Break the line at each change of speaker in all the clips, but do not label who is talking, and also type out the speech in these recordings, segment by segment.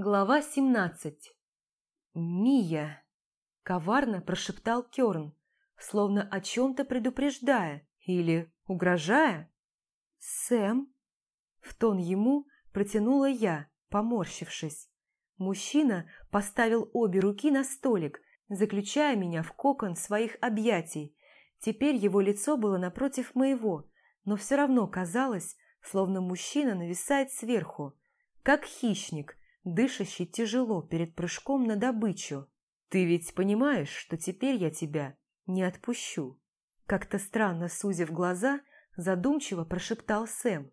Глава 17 «Мия!» – коварно прошептал Кёрн, словно о чем-то предупреждая или угрожая. «Сэм?» – в тон ему протянула я, поморщившись. Мужчина поставил обе руки на столик, заключая меня в кокон своих объятий. Теперь его лицо было напротив моего, но все равно казалось, словно мужчина нависает сверху, как хищник, дышащий тяжело перед прыжком на добычу. «Ты ведь понимаешь, что теперь я тебя не отпущу?» Как-то странно сузив глаза, задумчиво прошептал Сэм.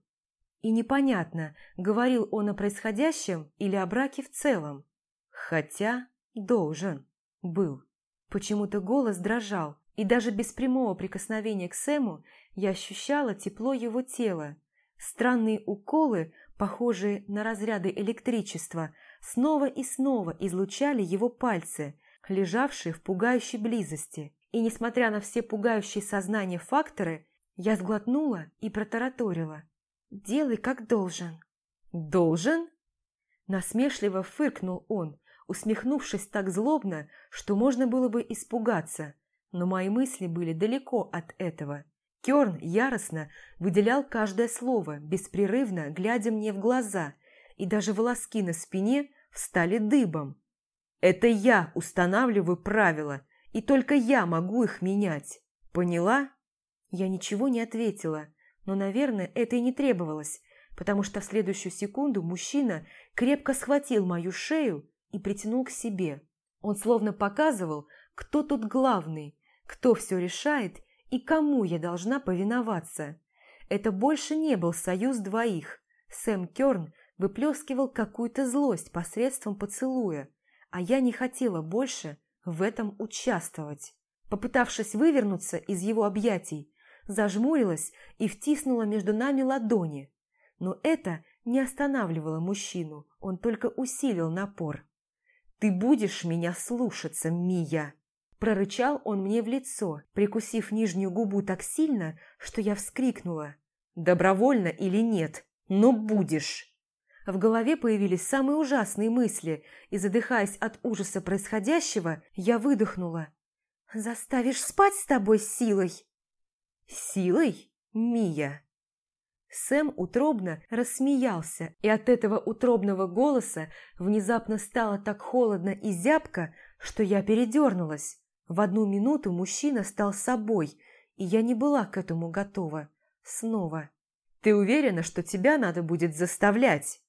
И непонятно, говорил он о происходящем или о браке в целом. Хотя должен был. Почему-то голос дрожал, и даже без прямого прикосновения к Сэму я ощущала тепло его тела. Странные уколы похожие на разряды электричества, снова и снова излучали его пальцы, лежавшие в пугающей близости. И несмотря на все пугающие сознание факторы, я сглотнула и протараторила. «Делай, как должен». «Должен?» Насмешливо фыркнул он, усмехнувшись так злобно, что можно было бы испугаться, но мои мысли были далеко от этого. Керн яростно выделял каждое слово, беспрерывно глядя мне в глаза, и даже волоски на спине встали дыбом. «Это я устанавливаю правила, и только я могу их менять. Поняла?» Я ничего не ответила, но, наверное, это и не требовалось, потому что в следующую секунду мужчина крепко схватил мою шею и притянул к себе. Он словно показывал, кто тут главный, кто все решает и кому я должна повиноваться. Это больше не был союз двоих. Сэм Кёрн выплескивал какую-то злость посредством поцелуя, а я не хотела больше в этом участвовать. Попытавшись вывернуться из его объятий, зажмурилась и втиснула между нами ладони. Но это не останавливало мужчину, он только усилил напор. «Ты будешь меня слушаться, Мия!» Прорычал он мне в лицо, прикусив нижнюю губу так сильно, что я вскрикнула. «Добровольно или нет, но будешь!» В голове появились самые ужасные мысли, и, задыхаясь от ужаса происходящего, я выдохнула. «Заставишь спать с тобой силой?» «Силой, Мия?» Сэм утробно рассмеялся, и от этого утробного голоса внезапно стало так холодно и зябко, что я передернулась. В одну минуту мужчина стал собой, и я не была к этому готова. Снова. «Ты уверена, что тебя надо будет заставлять?»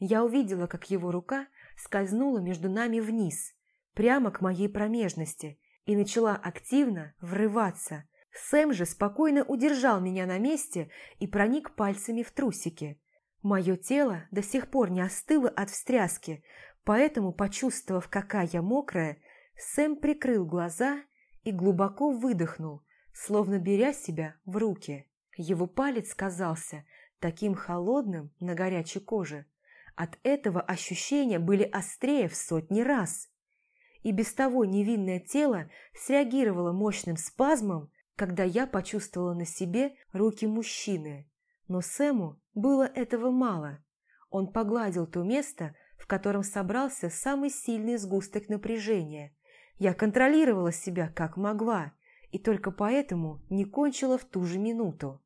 Я увидела, как его рука скользнула между нами вниз, прямо к моей промежности, и начала активно врываться. Сэм же спокойно удержал меня на месте и проник пальцами в трусики. Мое тело до сих пор не остыло от встряски, поэтому, почувствовав, какая я мокрая, Сэм прикрыл глаза и глубоко выдохнул, словно беря себя в руки. Его палец казался таким холодным на горячей коже. От этого ощущения были острее в сотни раз. И без того невинное тело среагировало мощным спазмом, когда я почувствовала на себе руки мужчины. Но Сэму было этого мало. Он погладил то место, в котором собрался самый сильный сгусток напряжения, я контролировала себя как могла, и только поэтому не кончила в ту же минуту.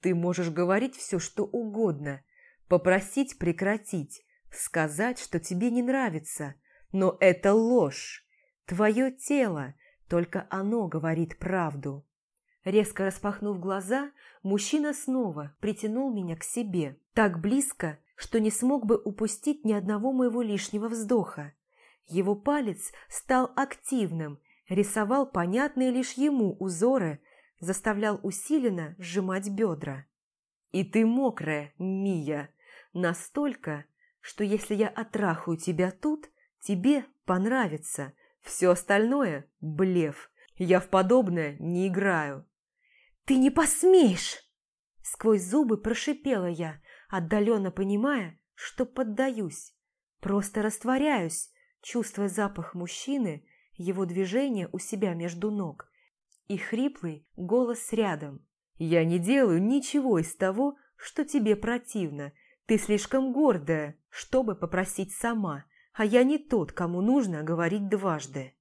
Ты можешь говорить все, что угодно, попросить прекратить, сказать, что тебе не нравится, но это ложь. Твое тело, только оно говорит правду. Резко распахнув глаза, мужчина снова притянул меня к себе, так близко, что не смог бы упустить ни одного моего лишнего вздоха. Его палец стал активным, рисовал понятные лишь ему узоры, заставлял усиленно сжимать бедра. «И ты мокрая, Мия, настолько, что если я отрахаю тебя тут, тебе понравится. Все остальное – блеф. Я в подобное не играю». «Ты не посмеешь!» Сквозь зубы прошипела я, отдаленно понимая, что поддаюсь. Просто растворяюсь, чувствуя запах мужчины, его движение у себя между ног и хриплый голос рядом. «Я не делаю ничего из того, что тебе противно. Ты слишком гордая, чтобы попросить сама. а я не тот, кому нужно говорить дважды.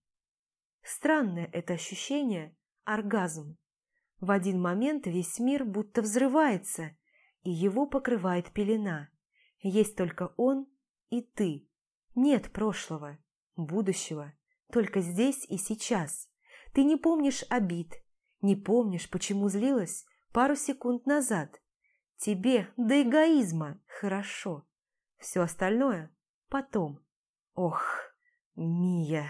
Странное это ощущение – оргазм. В один момент весь мир будто взрывается, и его покрывает пелена. Есть только он и ты. Нет прошлого, будущего, только здесь и сейчас. Ты не помнишь обид, не помнишь, почему злилась пару секунд назад. Тебе до эгоизма хорошо. Все остальное потом. Ох, Мия.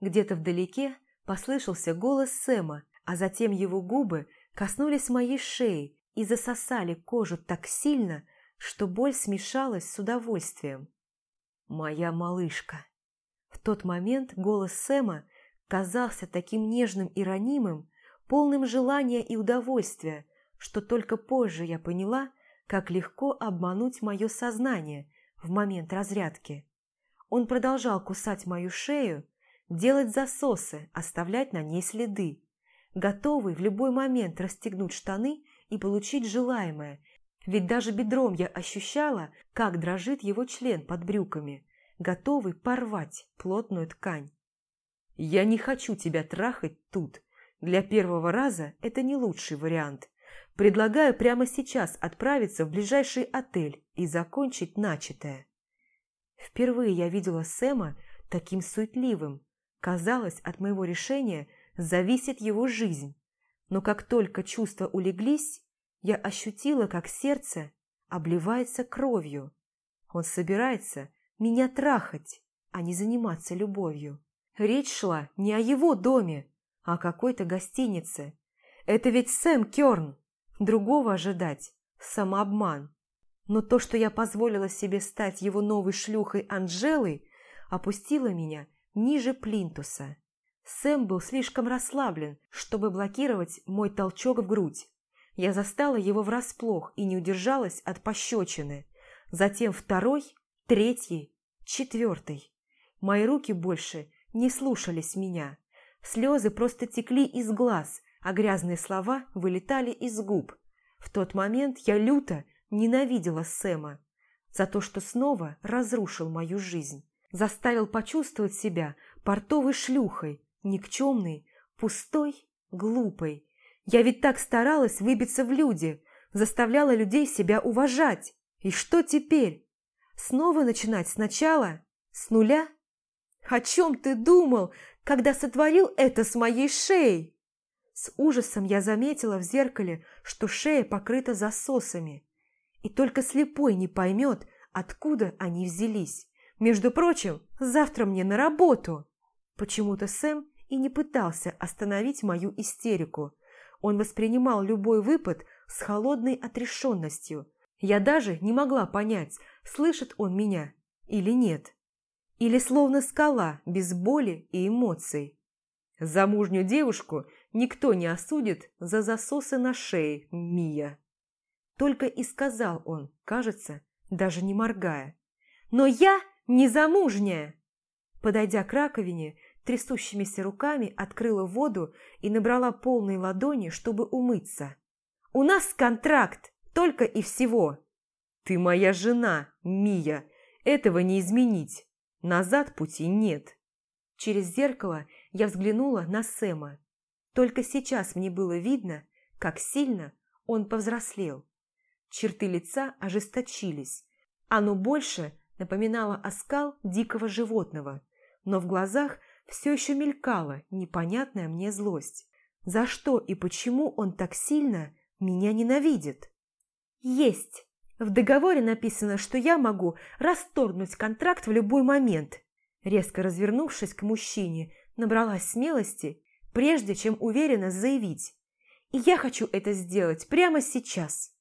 Где-то вдалеке послышался голос Сэма, а затем его губы коснулись моей шеи и засосали кожу так сильно, что боль смешалась с удовольствием. «Моя малышка». В тот момент голос Сэма казался таким нежным и ранимым, полным желания и удовольствия, что только позже я поняла, как легко обмануть мое сознание в момент разрядки. Он продолжал кусать мою шею, делать засосы, оставлять на ней следы, готовый в любой момент расстегнуть штаны и получить желаемое, ведь даже бедром я ощущала, как дрожит его член под брюками, готовый порвать плотную ткань. «Я не хочу тебя трахать тут. Для первого раза это не лучший вариант. Предлагаю прямо сейчас отправиться в ближайший отель и закончить начатое». Впервые я видела Сэма таким суетливым. Казалось, от моего решения зависит его жизнь. Но как только чувства улеглись, я ощутила, как сердце обливается кровью. Он собирается меня трахать, а не заниматься любовью. Речь шла не о его доме, а о какой-то гостинице. Это ведь Сэм Кёрн. Другого ожидать – самообман. Но то, что я позволила себе стать его новой шлюхой Анжелой, опустило меня ниже плинтуса. Сэм был слишком расслаблен, чтобы блокировать мой толчок в грудь. Я застала его врасплох и не удержалась от пощечины. Затем второй, третий, четвертый. Мои руки больше не слушались меня. Слезы просто текли из глаз, а грязные слова вылетали из губ. В тот момент я люто ненавидела Сэма за то, что снова разрушил мою жизнь. Заставил почувствовать себя портовой шлюхой, никчемной, пустой, глупой. Я ведь так старалась выбиться в люди, заставляла людей себя уважать. И что теперь? Снова начинать сначала? С нуля? О чем ты думал, когда сотворил это с моей шеей? С ужасом я заметила в зеркале, что шея покрыта засосами. И только слепой не поймет, откуда они взялись. Между прочим, завтра мне на работу. Почему-то Сэм и не пытался остановить мою истерику. Он воспринимал любой выпад с холодной отрешенностью. Я даже не могла понять, слышит он меня или нет. Или словно скала, без боли и эмоций. Замужнюю девушку никто не осудит за засосы на шее, Мия. Только и сказал он, кажется, даже не моргая. «Но я не замужняя!» Подойдя к раковине, трясущимися руками открыла воду и набрала полные ладони, чтобы умыться. «У нас контракт, только и всего!» «Ты моя жена, Мия, этого не изменить. Назад пути нет». Через зеркало я взглянула на Сэма. Только сейчас мне было видно, как сильно он повзрослел. Черты лица ожесточились. Оно больше напоминало оскал дикого животного, но в глазах все еще мелькала непонятная мне злость. За что и почему он так сильно меня ненавидит? Есть. В договоре написано, что я могу расторгнуть контракт в любой момент. Резко развернувшись к мужчине, набралась смелости, прежде чем уверенно заявить. И я хочу это сделать прямо сейчас.